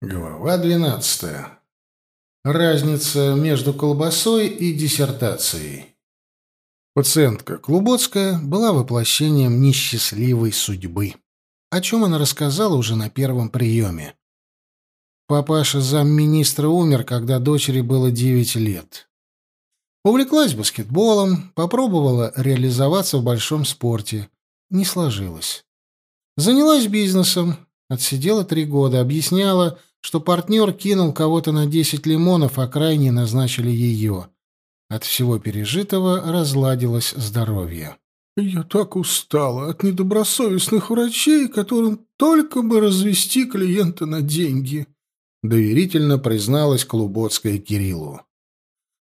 Глава двенадцатая. Разница между колбасой и диссертацией. Пациентка Клубоцкая была воплощением несчастливой судьбы, о чем она рассказала уже на первом приеме. Папаша замминистра умер, когда дочери было девять лет. Увлеклась баскетболом, попробовала реализоваться в большом спорте. Не сложилось. Занялась бизнесом, отсидела три года, объясняла, что партнер кинул кого-то на десять лимонов, а крайне назначили ее. От всего пережитого разладилось здоровье. «Я так устала от недобросовестных врачей, которым только бы развести клиента на деньги», — доверительно призналась Клубоцкая Кириллу.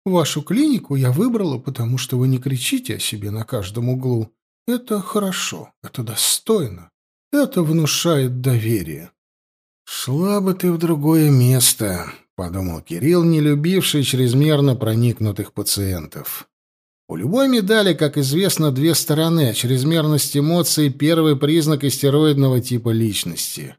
«Вашу клинику я выбрала, потому что вы не кричите о себе на каждом углу. Это хорошо, это достойно, это внушает доверие». «Шла бы ты в другое место», — подумал Кирилл, не любивший чрезмерно проникнутых пациентов. У любой медали, как известно, две стороны, а чрезмерность эмоций — первый признак истероидного типа личности.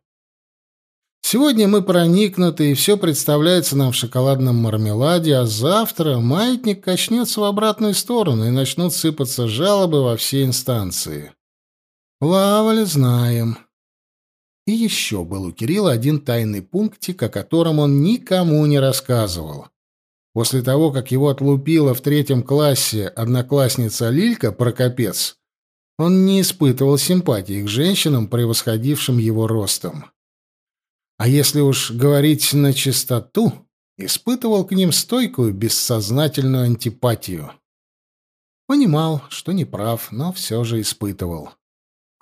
Сегодня мы проникнуты, и все представляется нам в шоколадном мармеладе, а завтра маятник качнется в обратную сторону, и начнут сыпаться жалобы во все инстанции. Лавали знаем. И еще был у Кирилла один тайный пунктик, о котором он никому не рассказывал. После того, как его отлупила в третьем классе одноклассница Лилька Прокопец, он не испытывал симпатии к женщинам, превосходившим его ростом. А если уж говорить на чистоту, испытывал к ним стойкую бессознательную антипатию. Понимал, что не прав, но все же испытывал.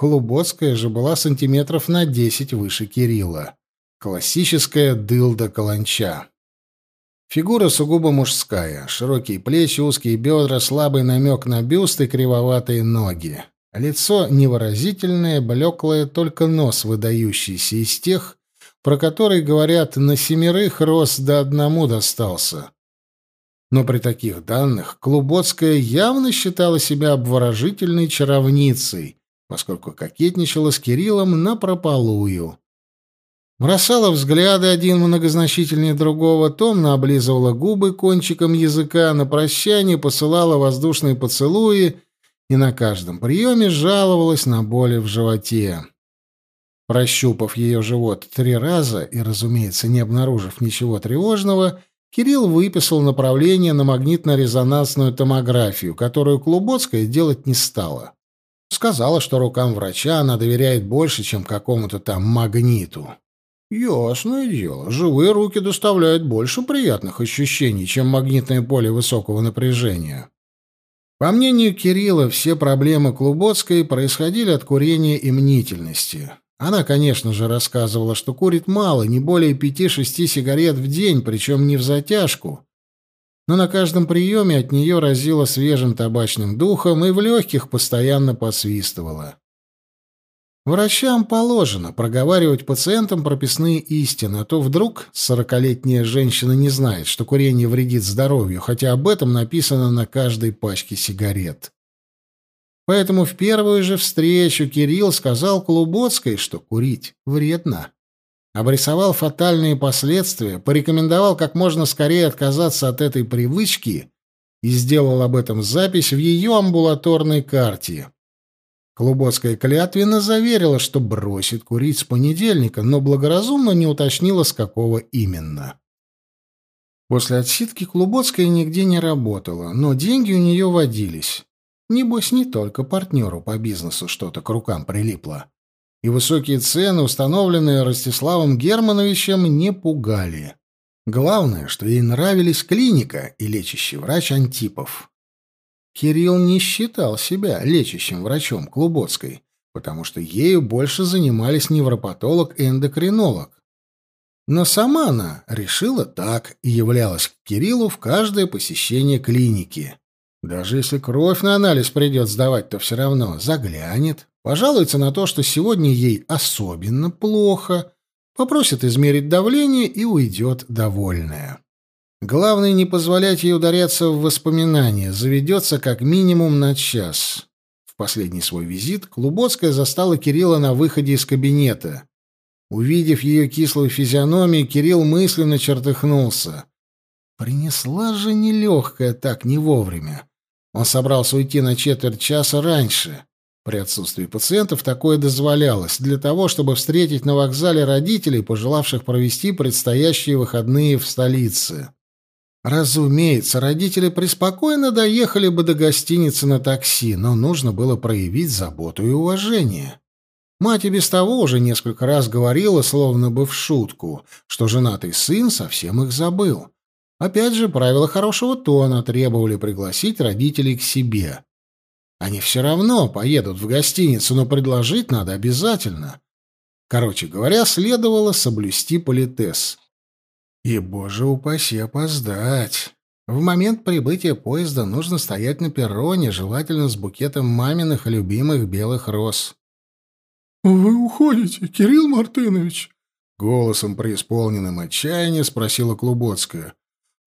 Клубоцкая же была сантиметров на десять выше Кирилла. Классическая дылда-каланча. Фигура сугубо мужская. Широкие плечи, узкие бедра, слабый намек на бюст и кривоватые ноги. Лицо невыразительное, блеклое, только нос выдающийся из тех, про которые, говорят, на семерых рос до одному достался. Но при таких данных Клубоцкая явно считала себя обворожительной чаровницей, поскольку кокетничала с Кириллом напропалую. Бросала взгляды один многозначительнее другого, томно облизывала губы кончиком языка, на прощание посылала воздушные поцелуи и на каждом приеме жаловалась на боли в животе. Прощупав ее живот три раза и, разумеется, не обнаружив ничего тревожного, Кирилл выписал направление на магнитно-резонансную томографию, которую Клубоцкая делать не стала. Сказала, что рукам врача она доверяет больше, чем какому-то там магниту. Ясное дело, живые руки доставляют больше приятных ощущений, чем магнитное поле высокого напряжения. По мнению Кирилла, все проблемы Клубоцкой происходили от курения и мнительности. Она, конечно же, рассказывала, что курит мало, не более пяти-шести сигарет в день, причем не в затяжку, но на каждом приеме от нее разило свежим табачным духом и в легких постоянно посвистывало. Врачам положено проговаривать пациентам прописные истины, а то вдруг сорокалетняя женщина не знает, что курение вредит здоровью, хотя об этом написано на каждой пачке сигарет. Поэтому в первую же встречу Кирилл сказал Клубоцкой, что курить вредно обрисовал фатальные последствия, порекомендовал как можно скорее отказаться от этой привычки и сделал об этом запись в ее амбулаторной карте. Клубоцкая клятвенно заверила, что бросит курить с понедельника, но благоразумно не уточнила, с какого именно. После отсидки Клубоцкая нигде не работала, но деньги у нее водились. Небось, не только партнеру по бизнесу что-то к рукам прилипло и высокие цены, установленные Ростиславом Германовичем, не пугали. Главное, что ей нравились клиника и лечащий врач Антипов. Кирилл не считал себя лечащим врачом Клубоцкой, потому что ею больше занимались невропатолог и эндокринолог. Но сама она решила так и являлась к Кириллу в каждое посещение клиники. Даже если кровь на анализ придет сдавать, то все равно заглянет, пожалуется на то, что сегодня ей особенно плохо, попросит измерить давление и уйдет довольная. Главное не позволять ей ударяться в воспоминания, заведется как минимум на час. В последний свой визит Клубоцкая застала Кирилла на выходе из кабинета. Увидев ее кислую физиономию, Кирилл мысленно чертыхнулся. Принесла же нелегкая так не вовремя. Он собрался уйти на четверть часа раньше. При отсутствии пациентов такое дозволялось, для того, чтобы встретить на вокзале родителей, пожелавших провести предстоящие выходные в столице. Разумеется, родители преспокойно доехали бы до гостиницы на такси, но нужно было проявить заботу и уважение. Мать и без того уже несколько раз говорила, словно бы в шутку, что женатый сын совсем их забыл. Опять же, правила хорошего тона требовали пригласить родителей к себе. Они все равно поедут в гостиницу, но предложить надо обязательно. Короче говоря, следовало соблюсти политес. И, боже упаси, опоздать. В момент прибытия поезда нужно стоять на перроне, желательно с букетом маминых любимых белых роз. «Вы уходите, Кирилл Мартынович?» Голосом преисполненным отчаяния спросила Клубоцкая.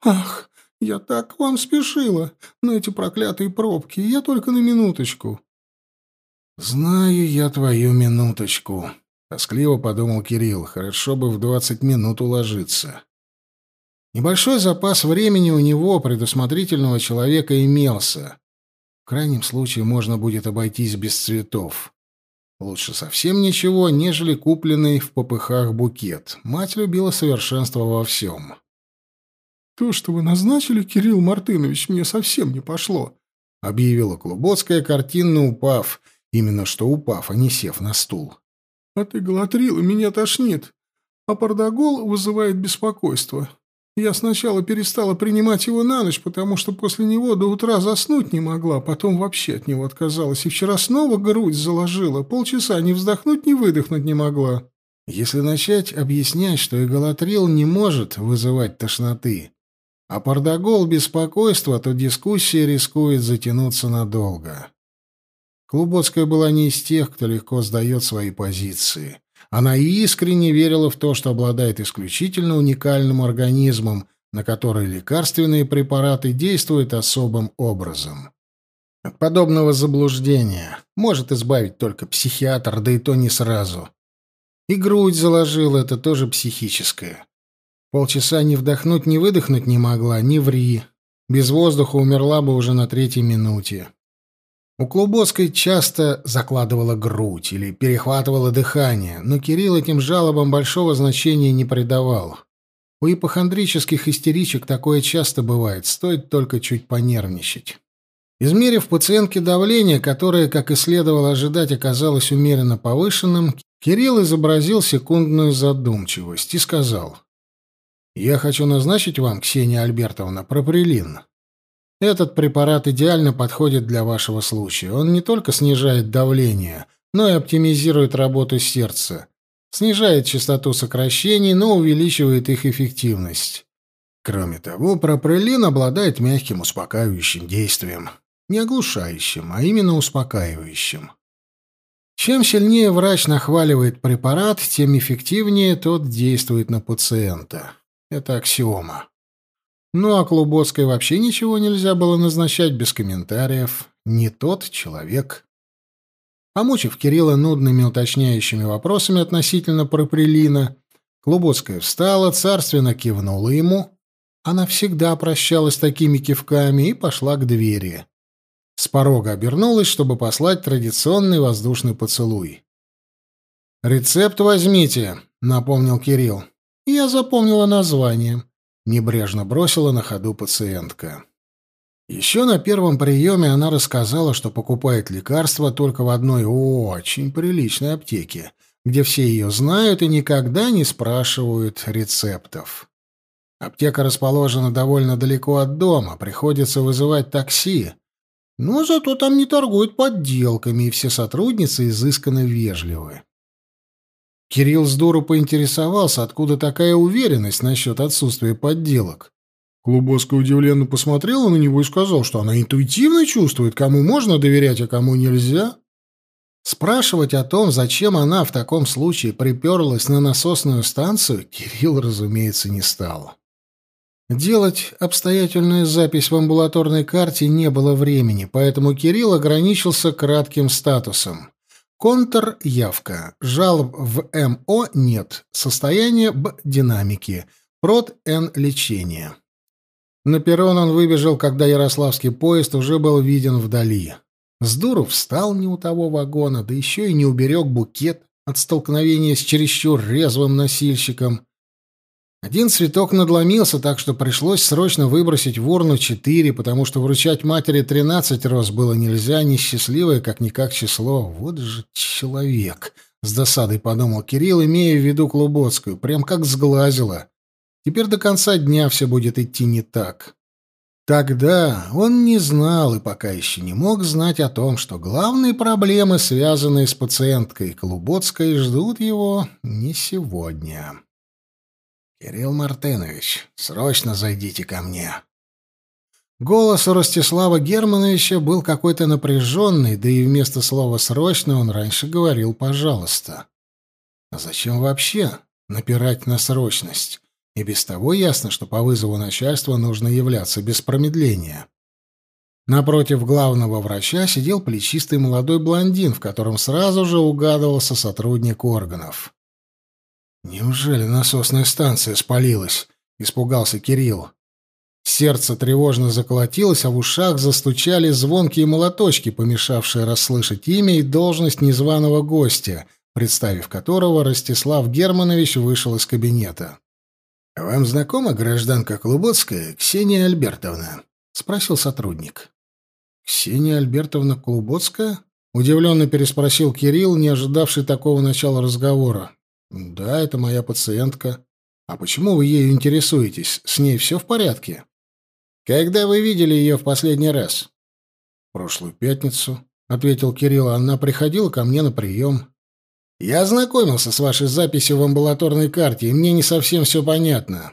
«Ах, я так к вам спешила, но эти проклятые пробки, я только на минуточку». «Знаю я твою минуточку», — тоскливо подумал Кирилл. «Хорошо бы в двадцать минут уложиться». Небольшой запас времени у него, предусмотрительного человека, имелся. В крайнем случае можно будет обойтись без цветов. Лучше совсем ничего, нежели купленный в попыхах букет. Мать любила совершенство во всем. «То, что вы назначили, Кирилл Мартынович, мне совсем не пошло», — объявила Клубоцкая, картинно упав. Именно что упав, а не сев на стул. «А ты галатрила, меня тошнит. А пардагол вызывает беспокойство. Я сначала перестала принимать его на ночь, потому что после него до утра заснуть не могла, потом вообще от него отказалась, и вчера снова грудь заложила, полчаса ни вздохнуть, ни выдохнуть не могла. Если начать объяснять, что иголотрил не может вызывать тошноты, а пардагол — беспокойство, то дискуссия рискует затянуться надолго. Клубоцкая была не из тех, кто легко сдает свои позиции. Она искренне верила в то, что обладает исключительно уникальным организмом, на который лекарственные препараты действуют особым образом. От подобного заблуждения может избавить только психиатр, да и то не сразу. И грудь заложила, это тоже психическое. Полчаса ни вдохнуть, ни выдохнуть не могла, ни ври. Без воздуха умерла бы уже на третьей минуте. У Клубоцкой часто закладывала грудь или перехватывала дыхание, но Кирилл этим жалобам большого значения не придавал. У ипохондрических истеричек такое часто бывает, стоит только чуть понервничать. Измерив пациентке давление, которое, как и следовало ожидать, оказалось умеренно повышенным, Кирилл изобразил секундную задумчивость и сказал, «Я хочу назначить вам, Ксения Альбертовна, проприлин. Этот препарат идеально подходит для вашего случая. Он не только снижает давление, но и оптимизирует работу сердца, снижает частоту сокращений, но увеличивает их эффективность. Кроме того, пропрелин обладает мягким успокаивающим действием, не оглушающим, а именно успокаивающим. Чем сильнее врач нахваливает препарат, тем эффективнее тот действует на пациента. Это аксиома. Ну, а Клубоцкой вообще ничего нельзя было назначать без комментариев. Не тот человек. Помучив Кирилла нудными уточняющими вопросами относительно проприлина, Клубоцкая встала, царственно кивнула ему. Она всегда прощалась такими кивками и пошла к двери. С порога обернулась, чтобы послать традиционный воздушный поцелуй. «Рецепт возьмите», — напомнил Кирилл. «Я запомнила название. Небрежно бросила на ходу пациентка. Еще на первом приеме она рассказала, что покупает лекарства только в одной очень приличной аптеке, где все ее знают и никогда не спрашивают рецептов. Аптека расположена довольно далеко от дома, приходится вызывать такси. Но зато там не торгуют подделками, и все сотрудницы изысканно вежливы. Кирилл дуру поинтересовался, откуда такая уверенность насчет отсутствия подделок. Клубоска удивленно посмотрела на него и сказал, что она интуитивно чувствует, кому можно доверять, а кому нельзя. Спрашивать о том, зачем она в таком случае приперлась на насосную станцию, Кирилл, разумеется, не стал. Делать обстоятельную запись в амбулаторной карте не было времени, поэтому Кирилл ограничился кратким статусом. Контр-явка. Жалоб в МО нет. Состояние Б динамики. Прот Н лечение. На перрон он выбежал, когда ярославский поезд уже был виден вдали. С дуру встал не у того вагона, да еще и не уберег букет от столкновения с чересчур резвым носильщиком. Один цветок надломился, так что пришлось срочно выбросить в урну четыре, потому что вручать матери тринадцать роз было нельзя, несчастливое как-никак число. Вот же человек! С досадой подумал Кирилл, имея в виду Клубоцкую, прям как сглазила. Теперь до конца дня все будет идти не так. Тогда он не знал и пока еще не мог знать о том, что главные проблемы, связанные с пациенткой Клубоцкой, ждут его не сегодня. «Кирилл Мартынович, срочно зайдите ко мне». Голос у Ростислава Германовича был какой-то напряженный, да и вместо слова «срочно» он раньше говорил «пожалуйста». А зачем вообще напирать на срочность? И без того ясно, что по вызову начальства нужно являться без промедления. Напротив главного врача сидел плечистый молодой блондин, в котором сразу же угадывался сотрудник органов. «Неужели насосная станция спалилась?» — испугался Кирилл. Сердце тревожно заколотилось, а в ушах застучали звонкие молоточки, помешавшие расслышать имя и должность незваного гостя, представив которого Ростислав Германович вышел из кабинета. «Вам знакома гражданка Клубоцкая Ксения Альбертовна?» — спросил сотрудник. «Ксения Альбертовна Клубоцкая?» — удивленно переспросил Кирилл, не ожидавший такого начала разговора. «Да, это моя пациентка. А почему вы ею интересуетесь? С ней все в порядке?» «Когда вы видели ее в последний раз?» «Прошлую пятницу», — ответил Кирилл. «Она приходила ко мне на прием». «Я ознакомился с вашей записью в амбулаторной карте, и мне не совсем все понятно».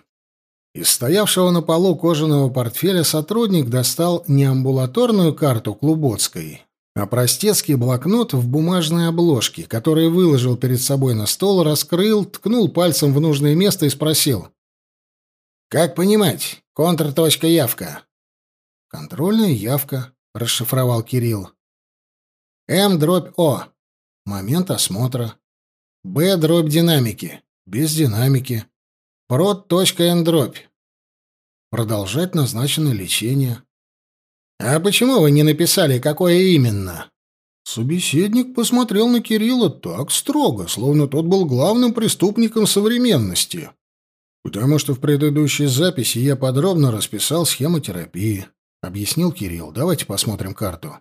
Из стоявшего на полу кожаного портфеля сотрудник достал не амбулаторную карту Клубоцкой, а простецкий блокнот в бумажной обложке, который выложил перед собой на стол, раскрыл, ткнул пальцем в нужное место и спросил. «Как понимать? Контр-точка явка». «Контрольная явка», — расшифровал Кирилл. «М дробь О. Момент осмотра. Б дробь динамики. Без динамики. Прод дробь. Продолжать назначенное лечение. «А почему вы не написали, какое именно?» Собеседник посмотрел на Кирилла так строго, словно тот был главным преступником современности. «Потому что в предыдущей записи я подробно расписал схему терапии», — объяснил Кирилл. «Давайте посмотрим карту».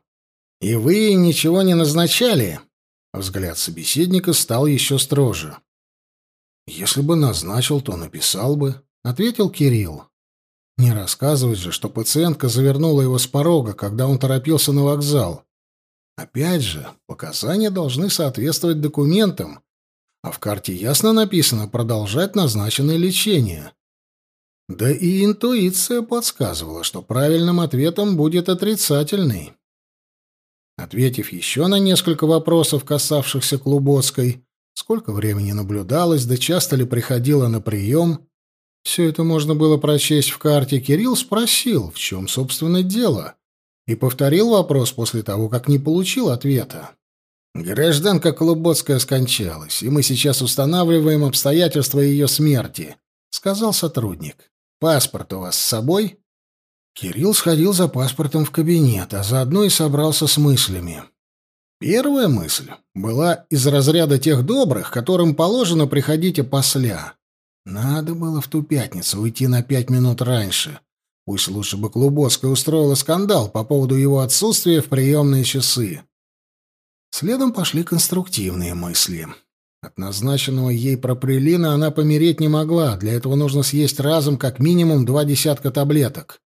«И вы ничего не назначали?» Взгляд собеседника стал еще строже. «Если бы назначил, то написал бы», — ответил Кирилл. Не рассказывать же, что пациентка завернула его с порога, когда он торопился на вокзал. Опять же, показания должны соответствовать документам, а в карте ясно написано «продолжать назначенное лечение». Да и интуиция подсказывала, что правильным ответом будет отрицательный. Ответив еще на несколько вопросов, касавшихся Клубоцкой, сколько времени наблюдалось, да часто ли приходила на прием, все это можно было прочесть в карте. Кирилл спросил, в чем, собственно, дело, и повторил вопрос после того, как не получил ответа. «Гражданка Клубоцкая скончалась, и мы сейчас устанавливаем обстоятельства ее смерти», — сказал сотрудник. «Паспорт у вас с собой?» Кирилл сходил за паспортом в кабинет, а заодно и собрался с мыслями. Первая мысль была из разряда тех добрых, которым положено приходить опосля. Надо было в ту пятницу уйти на пять минут раньше. Пусть лучше бы Клубоцкая устроила скандал по поводу его отсутствия в приемные часы. Следом пошли конструктивные мысли. От назначенного ей проприлина она помереть не могла, для этого нужно съесть разом как минимум два десятка таблеток.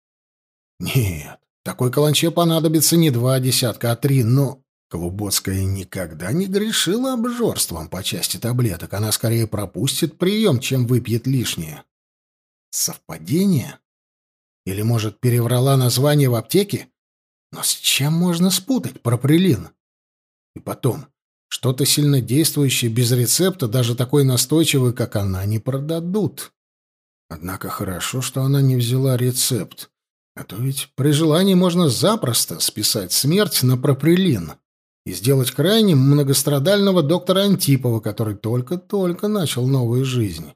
Нет, такой каланче понадобится не два десятка, а три, но Клубоцкая никогда не грешила обжорством по части таблеток. Она скорее пропустит прием, чем выпьет лишнее. Совпадение? Или, может, переврала название в аптеке? Но с чем можно спутать проприлин? И потом, что-то сильно действующее без рецепта, даже такой настойчивый, как она, не продадут. Однако хорошо, что она не взяла рецепт. А то ведь при желании можно запросто списать смерть на проприлин. И сделать крайним многострадального доктора Антипова, который только-только начал новую жизнь.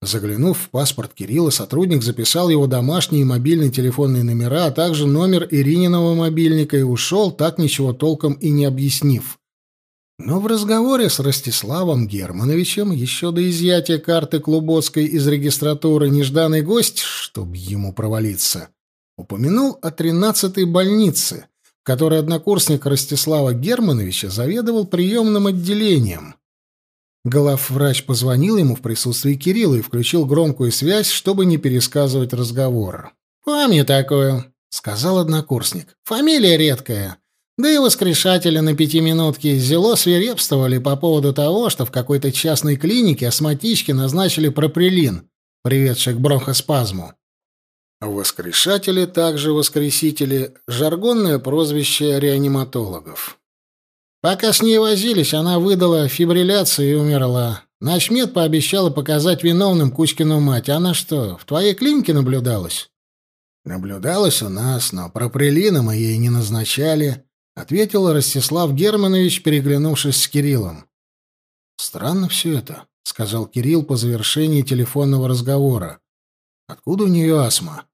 Заглянув в паспорт Кирилла, сотрудник записал его домашние и мобильные телефонные номера, а также номер Ирининого мобильника и ушел, так ничего толком и не объяснив. Но в разговоре с Ростиславом Германовичем еще до изъятия карты Клубоцкой из регистратуры нежданный гость, чтобы ему провалиться, упомянул о тринадцатой больнице, в которой однокурсник Ростислава Германовича заведовал приемным отделением. Главврач позвонил ему в присутствии Кирилла и включил громкую связь, чтобы не пересказывать разговор. «Помню такое, сказал однокурсник. «Фамилия редкая. Да и воскрешатели на пятиминутке зело свирепствовали по поводу того, что в какой-то частной клинике астматичке назначили проприлин, приведший к бронхоспазму. Воскрешатели, также воскресители, жаргонное прозвище реаниматологов. Пока с ней возились, она выдала фибрилляцию и умерла. Начмед пообещала показать виновным Кузькину мать. Она что, в твоей клинике наблюдалась? Наблюдалась у нас, но проприлина мы ей не назначали, ответил Ростислав Германович, переглянувшись с Кириллом. Странно все это, сказал Кирилл по завершении телефонного разговора. Откуда у нее астма?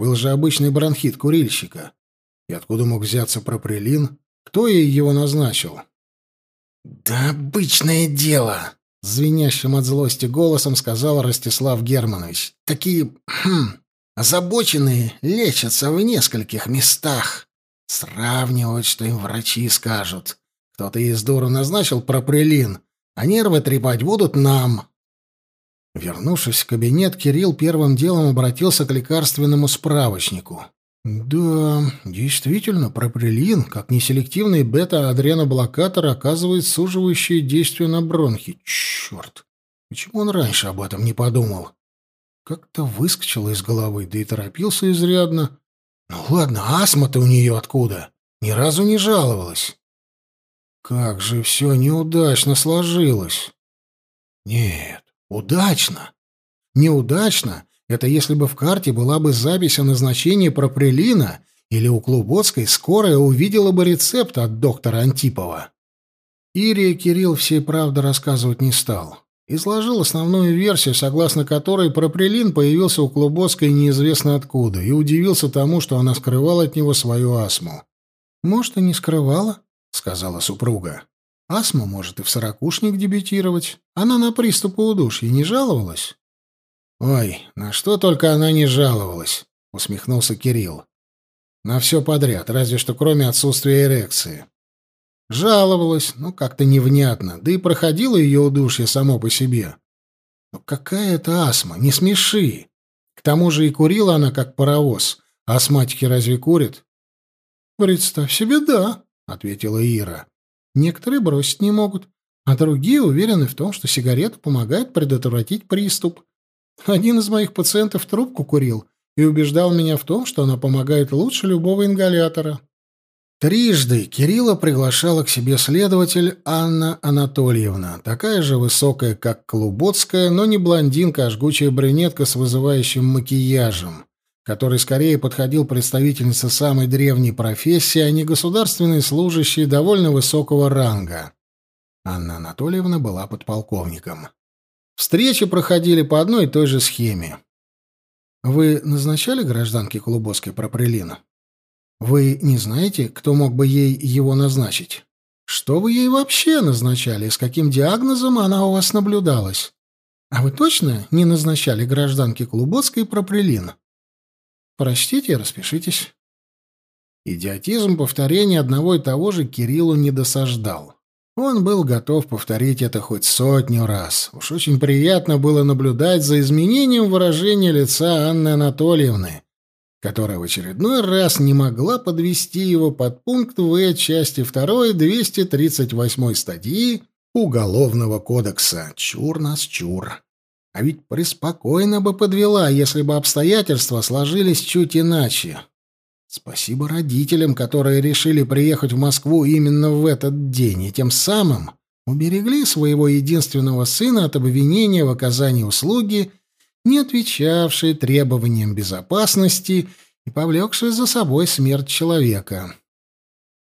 Был же обычный бронхит курильщика. И откуда мог взяться проприлин? Кто ей его назначил? «Да обычное дело!» — звенящим от злости голосом сказал Ростислав Германович. «Такие хм, озабоченные лечатся в нескольких местах. Сравнивают, что им врачи скажут. Кто-то из дуру назначил проприлин, а нервы трепать будут нам». Вернувшись в кабинет, Кирилл первым делом обратился к лекарственному справочнику. Да, действительно, проприлин, как неселективный бета-адреноблокатор, оказывает суживающее действие на бронхи. Черт! Почему он раньше об этом не подумал? Как-то выскочило из головы, да и торопился изрядно. Ну ладно, астма-то у нее откуда? Ни разу не жаловалась. Как же все неудачно сложилось. Нет, удачно. Неудачно это если бы в карте была бы запись о назначении проприлина, или у Клубоцкой скорая увидела бы рецепт от доктора Антипова. Ирия Кирилл всей правды рассказывать не стал. Изложил основную версию, согласно которой проприлин появился у Клубоцкой неизвестно откуда, и удивился тому, что она скрывала от него свою астму. «Может, и не скрывала», — сказала супруга. «Астма может и в сорокушник дебютировать. Она на приступы удушья не жаловалась?» «Ой, на что только она не жаловалась», — усмехнулся Кирилл. «На все подряд, разве что кроме отсутствия эрекции. Жаловалась, но как-то невнятно, да и проходила ее удушье само по себе. Но какая это астма, не смеши. К тому же и курила она как паровоз. Астматики разве курят?» «Представь себе, да», — ответила Ира. «Некоторые бросить не могут, а другие уверены в том, что сигарета помогает предотвратить приступ». Один из моих пациентов трубку курил и убеждал меня в том, что она помогает лучше любого ингалятора. Трижды Кирилла приглашала к себе следователь Анна Анатольевна, такая же высокая, как Клубоцкая, но не блондинка, а жгучая брюнетка с вызывающим макияжем, который скорее подходил представительнице самой древней профессии, а не государственной служащей довольно высокого ранга. Анна Анатольевна была подполковником. Встречи проходили по одной и той же схеме. Вы назначали гражданке Колубовской проприлина? Вы не знаете, кто мог бы ей его назначить? Что вы ей вообще назначали, с каким диагнозом она у вас наблюдалась? А вы точно не назначали гражданке Клубоцкой проприлин? Прочтите и распишитесь. Идиотизм повторения одного и того же Кириллу не досаждал. Он был готов повторить это хоть сотню раз. Уж очень приятно было наблюдать за изменением выражения лица Анны Анатольевны, которая в очередной раз не могла подвести его под пункт В части 2 238 статьи Уголовного кодекса. Чур нас чур. А ведь преспокойно бы подвела, если бы обстоятельства сложились чуть иначе. Спасибо родителям, которые решили приехать в Москву именно в этот день, и тем самым уберегли своего единственного сына от обвинения в оказании услуги, не отвечавшей требованиям безопасности и повлекшей за собой смерть человека.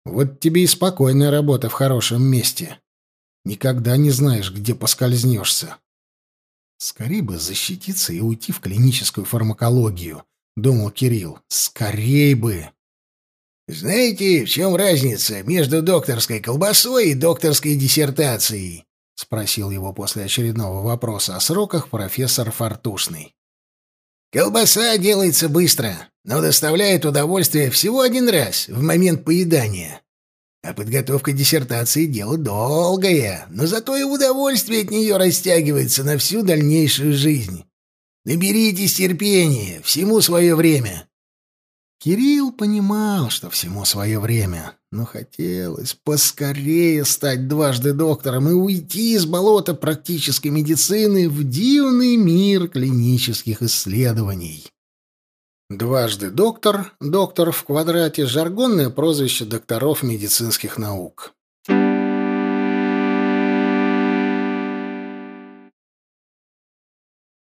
Вот тебе и спокойная работа в хорошем месте. Никогда не знаешь, где поскользнешься. Скорее бы защититься и уйти в клиническую фармакологию, думал Кирилл. Скорей бы. Знаете, в чем разница между докторской колбасой и докторской диссертацией? спросил его после очередного вопроса о сроках профессор Фартушный. Колбаса делается быстро, но доставляет удовольствие всего один раз, в момент поедания. А подготовка диссертации — дело долгое, но зато и удовольствие от нее растягивается на всю дальнейшую жизнь. Наберитесь терпения, всему свое время. Кирилл понимал, что всему свое время, но хотелось поскорее стать дважды доктором и уйти из болота практической медицины в дивный мир клинических исследований. Дважды доктор, доктор в квадрате, жаргонное прозвище докторов медицинских наук.